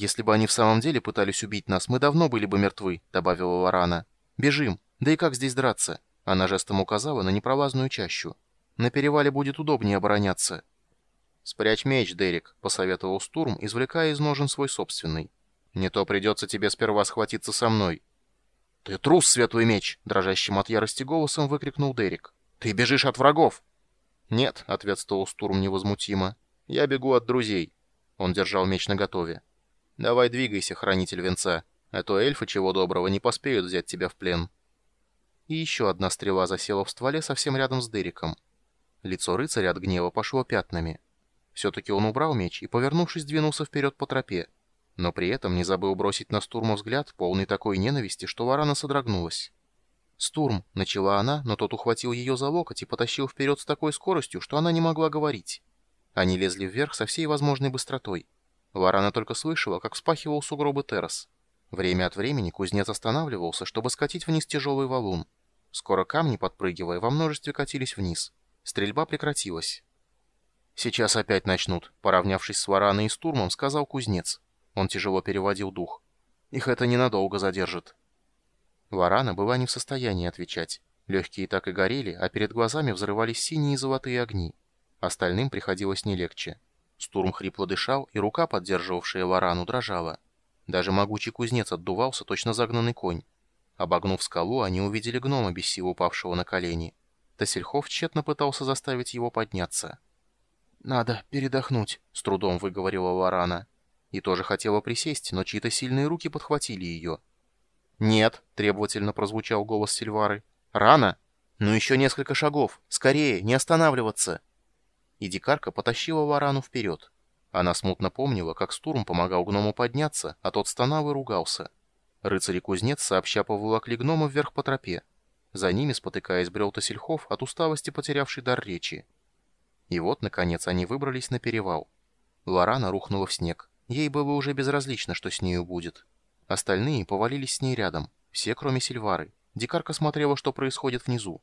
«Если бы они в самом деле пытались убить нас, мы давно были бы мертвы», — добавила Варана. «Бежим! Да и как здесь драться?» Она жестом указала на непролазную чащу. «На перевале будет удобнее обороняться». «Спрячь меч, Дерек», — посоветовал Стурм, извлекая из ножен свой собственный. «Не то придется тебе сперва схватиться со мной». «Ты трус, светлый меч!» — дрожащим от ярости голосом выкрикнул Дерек. «Ты бежишь от врагов!» «Нет», — ответствовал Стурм невозмутимо. «Я бегу от друзей». Он держал меч наготове. «Давай двигайся, хранитель венца, а то эльфы, чего доброго, не поспеют взять тебя в плен». И еще одна стрела засела в стволе совсем рядом с Дериком. Лицо рыцаря от гнева пошло пятнами. Все-таки он убрал меч и, повернувшись, двинулся вперед по тропе. Но при этом не забыл бросить на Стурма взгляд, полный такой ненависти, что Варана содрогнулась. «Стурм!» — начала она, но тот ухватил ее за локоть и потащил вперед с такой скоростью, что она не могла говорить. Они лезли вверх со всей возможной быстротой. Варана только слышала, как вспахивал сугробы террас. Время от времени кузнец останавливался, чтобы скатить вниз тяжелый валун. Скоро камни, подпрыгивая, во множестве катились вниз. Стрельба прекратилась. «Сейчас опять начнут», — поравнявшись с Вараной и Стурмом, сказал кузнец. Он тяжело переводил дух. «Их это ненадолго задержит». Варана была не в состоянии отвечать. Легкие так и горели, а перед глазами взрывались синие и золотые огни. Остальным приходилось не легче. Стурм хрипло дышал, и рука, поддерживавшая Варану, дрожала. Даже могучий кузнец отдувался, точно загнанный конь. Обогнув скалу, они увидели гнома без сил упавшего на колени. Тассельхов тщетно пытался заставить его подняться. «Надо передохнуть», — с трудом выговорила Варана. И тоже хотела присесть, но чьи-то сильные руки подхватили ее. «Нет», — требовательно прозвучал голос Сильвары. «Рано! Ну еще несколько шагов! Скорее, не останавливаться!» И дикарка потащила Варану вперед. Она смутно помнила, как Стурм помогал гному подняться, а тот стонал и ругался. Рыцарь и кузнец сообща поволокли гнома вверх по тропе. За ними, спотыкаясь, брел Тосельхов, от усталости потерявший дар речи. И вот, наконец, они выбрались на перевал. Варана рухнула в снег. Ей было уже безразлично, что с нею будет. Остальные повалились с ней рядом, все кроме Сильвары. Дикарка смотрела, что происходит внизу.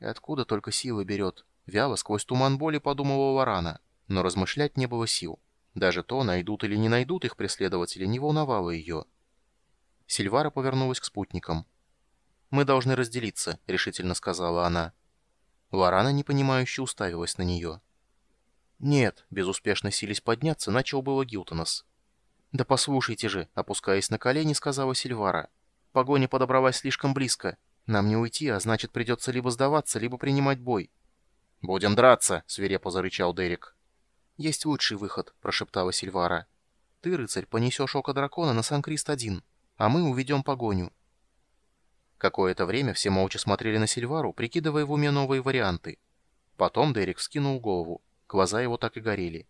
Откуда только силы берет? Вяло сквозь туман боли подумывала Варана, но размышлять не было сил. Даже то, найдут или не найдут их преследователи, не волновало ее. Сильвара повернулась к спутникам. «Мы должны разделиться», — решительно сказала она. Варана, непонимающе, уставилась на нее. «Нет», — безуспешно сились подняться, начал было Гилтонос. «Да послушайте же», — опускаясь на колени, сказала Сильвара. «Погоня подобралась слишком близко. Нам не уйти, а значит, придется либо сдаваться, либо принимать бой». «Будем драться», — свирепо зарычал Дерек. «Есть лучший выход», — прошептала Сильвара. «Ты, рыцарь, понесешь око дракона на Сан-Крист-1, а мы уведем погоню». Какое-то время все молча смотрели на Сильвару, прикидывая в уме новые варианты. Потом Дерек вскинул голову. Глаза его так и горели.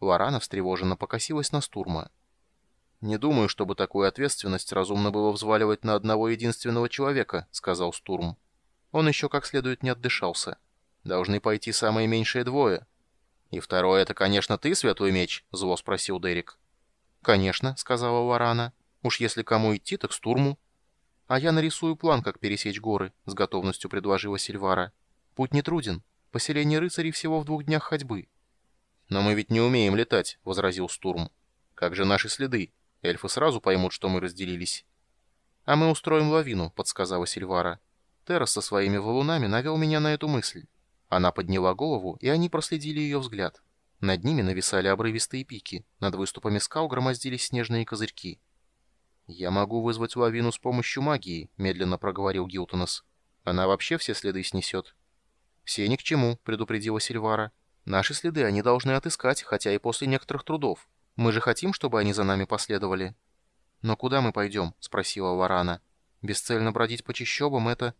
Лорана встревоженно покосилась на Стурма. «Не думаю, чтобы такую ответственность разумно было взваливать на одного единственного человека», — сказал Стурм. Он еще как следует не отдышался. «Должны пойти самые меньшие двое». «И второе — это, конечно, ты, Светлый Меч?» — зло спросил Дерек. «Конечно», — сказала Лорана. «Уж если кому идти, так Стурму». «А я нарисую план, как пересечь горы», — с готовностью предложила Сильвара. «Путь не труден. Поселение рыцарей всего в двух днях ходьбы». «Но мы ведь не умеем летать», — возразил Стурм. «Как же наши следы?» Эльфы сразу поймут, что мы разделились. «А мы устроим лавину», — подсказала Сильвара. Террас со своими валунами навел меня на эту мысль. Она подняла голову, и они проследили ее взгляд. Над ними нависали обрывистые пики, над выступами скал громоздились снежные козырьки. «Я могу вызвать лавину с помощью магии», — медленно проговорил Гилтонос. «Она вообще все следы снесет». «Все ни к чему», — предупредила Сильвара. «Наши следы они должны отыскать, хотя и после некоторых трудов. Мы же хотим, чтобы они за нами последовали». «Но куда мы пойдем?» — спросила Варана. «Бесцельно бродить по чащобам — это...»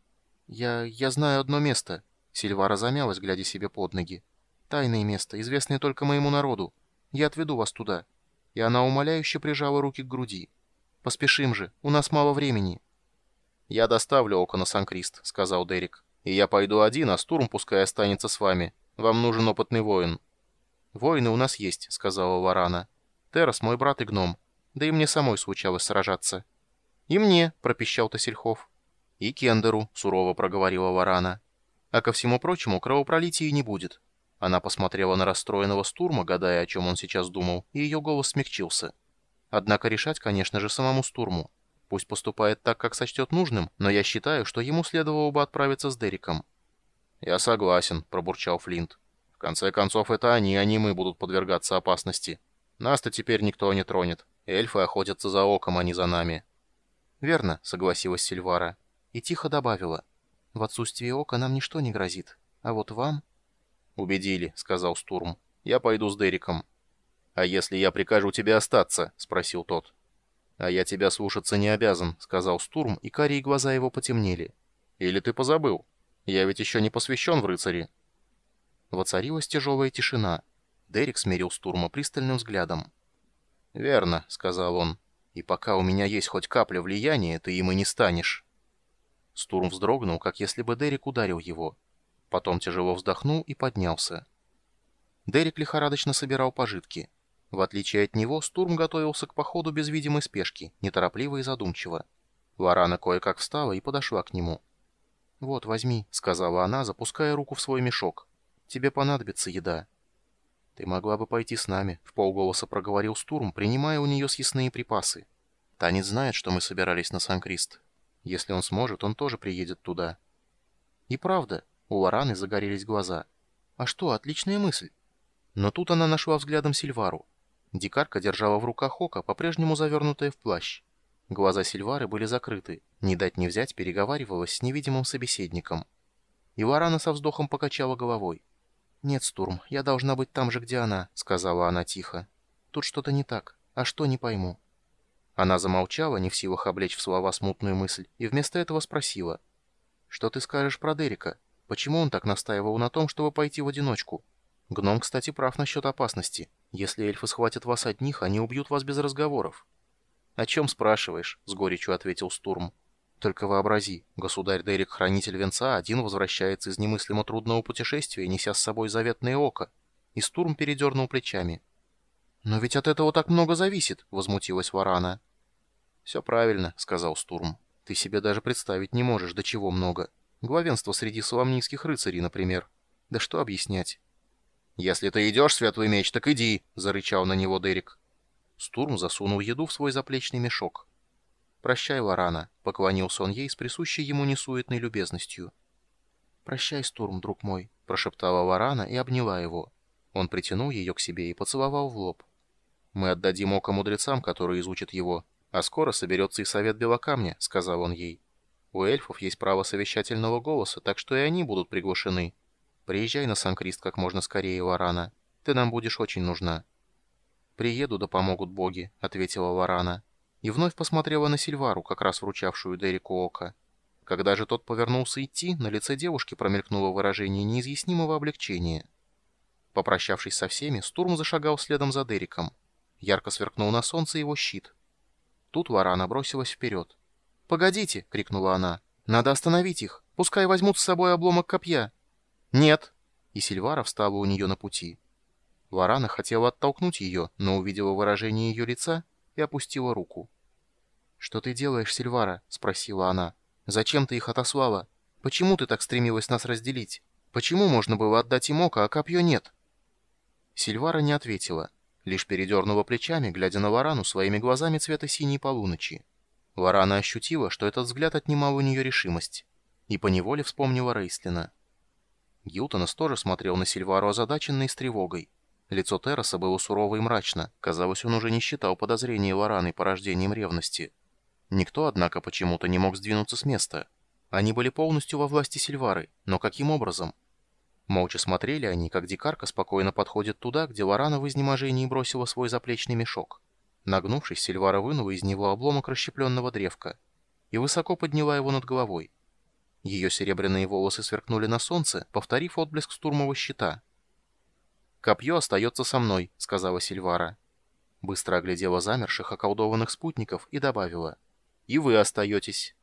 «Я... я знаю одно место». Сильвара замялась, глядя себе под ноги. «Тайное место, известное только моему народу. Я отведу вас туда». И она умоляюще прижала руки к груди. «Поспешим же, у нас мало времени». «Я доставлю око на Сан-Крист», — сказал Дерек. «И я пойду один, а Стурм пускай останется с вами. Вам нужен опытный воин». «Воины у нас есть», — сказала Варана. Террас мой брат и гном. Да и мне самой случалось сражаться». «И мне», — пропищал Тосельхов. «И Кендеру», — сурово проговорила Варана. «А ко всему прочему, кровопролития не будет». Она посмотрела на расстроенного Стурма, гадая, о чем он сейчас думал, и ее голос смягчился. Однако решать, конечно же, самому Стурму. Пусть поступает так, как сочтет нужным, но я считаю, что ему следовало бы отправиться с Дериком». «Я согласен», — пробурчал Флинт. «В конце концов, это они, а не мы будут подвергаться опасности. Нас-то теперь никто не тронет. Эльфы охотятся за оком, а не за нами». «Верно», — согласилась Сильвара. И тихо добавила. «В отсутствие ока нам ничто не грозит. А вот вам...» «Убедили», — сказал Стурм. «Я пойду с Дериком». «А если я прикажу тебе остаться?» — спросил тот. «А я тебя слушаться не обязан», — сказал Стурм, и карие глаза его потемнели. «Или ты позабыл? Я ведь еще не посвящен в рыцари». Воцарилась тяжелая тишина. Дерек смерил Стурма пристальным взглядом. «Верно», — сказал он. «И пока у меня есть хоть капля влияния, ты им и не станешь». Стурм вздрогнул, как если бы Дерек ударил его. Потом тяжело вздохнул и поднялся. Дерек лихорадочно собирал пожитки. В отличие от него, Стурм готовился к походу без видимой спешки, неторопливо и задумчиво. Варана кое-как встала и подошла к нему. «Вот, возьми», — сказала она, запуская руку в свой мешок. «Тебе понадобится еда». «Ты могла бы пойти с нами», — в полголоса проговорил Стурм, принимая у нее съестные припасы. «Танец знает, что мы собирались на Сан-Крист. Если он сможет, он тоже приедет туда». И правда, у Лораны загорелись глаза. «А что, отличная мысль». Но тут она нашла взглядом Сильвару. Дикарка держала в руках око, по-прежнему завернутое в плащ. Глаза Сильвары были закрыты. Не дать не взять переговаривалась с невидимым собеседником. И Лорана со вздохом покачала головой. «Нет, Стурм, я должна быть там же, где она», — сказала она тихо. «Тут что-то не так. А что, не пойму». Она замолчала, не в силах облечь в слова смутную мысль, и вместо этого спросила. «Что ты скажешь про Дерека? Почему он так настаивал на том, чтобы пойти в одиночку? Гном, кстати, прав насчет опасности. Если эльфы схватят вас одних, они убьют вас без разговоров». «О чем спрашиваешь?» — с горечью ответил Стурм. «Только вообрази, государь Дерек, хранитель венца, один возвращается из немыслимо трудного путешествия, неся с собой заветное око». И Стурм передернул плечами. «Но ведь от этого так много зависит», — возмутилась Варана. «Все правильно», — сказал Стурм. «Ты себе даже представить не можешь, до чего много. Главенство среди соломнийских рыцарей, например. Да что объяснять?» «Если ты идешь, светлый меч, так иди!» — зарычал на него Дерек. Стурм засунул еду в свой заплечный мешок. «Прощай, Лорана», — поклонился он ей с присущей ему несуетной любезностью. «Прощай, Стурм, друг мой», — прошептала Лорана и обняла его. Он притянул ее к себе и поцеловал в лоб. «Мы отдадим око мудрецам, которые изучат его, а скоро соберется и совет Белокамня», — сказал он ей. «У эльфов есть право совещательного голоса, так что и они будут приглашены. Приезжай на Санкрист как можно скорее, Варана. Ты нам будешь очень нужна». «Приеду, да помогут боги», — ответила Варана. И вновь посмотрела на Сильвару, как раз вручавшую Дереку око. Когда же тот повернулся идти, на лице девушки промелькнуло выражение неизъяснимого облегчения. Попрощавшись со всеми, Стурм зашагал следом за Дериком. Ярко сверкнул на солнце его щит. Тут Варана бросилась вперед. «Погодите!» — крикнула она. «Надо остановить их! Пускай возьмут с собой обломок копья!» «Нет!» И Сильвара встала у нее на пути. Варана хотела оттолкнуть ее, но увидела выражение ее лица и опустила руку. «Что ты делаешь, Сильвара?» — спросила она. «Зачем ты их отослала? Почему ты так стремилась нас разделить? Почему можно было отдать им око, а копье нет?» Сильвара не ответила, лишь передернула плечами, глядя на Варану своими глазами цвета синей полуночи. Варана ощутила, что этот взгляд отнимал у нее решимость, и поневоле вспомнила Рейслина. Гилтонос тоже смотрел на Сильвару озадаченно и с тревогой. Лицо Терраса было сурово и мрачно. Казалось, он уже не считал подозрений Лораны порождением ревности. Никто, однако, почему-то не мог сдвинуться с места. Они были полностью во власти Сильвары, но каким образом? Молча смотрели они, как дикарка спокойно подходит туда, где Лорана в изнеможении бросила свой заплечный мешок. Нагнувшись, Сильвара вынула из него обломок расщепленного древка и высоко подняла его над головой. Ее серебряные волосы сверкнули на солнце, повторив отблеск штурмового щита. «Копье остается со мной», — сказала Сильвара. Быстро оглядела замерших, околдованных спутников и добавила. «И вы остаетесь».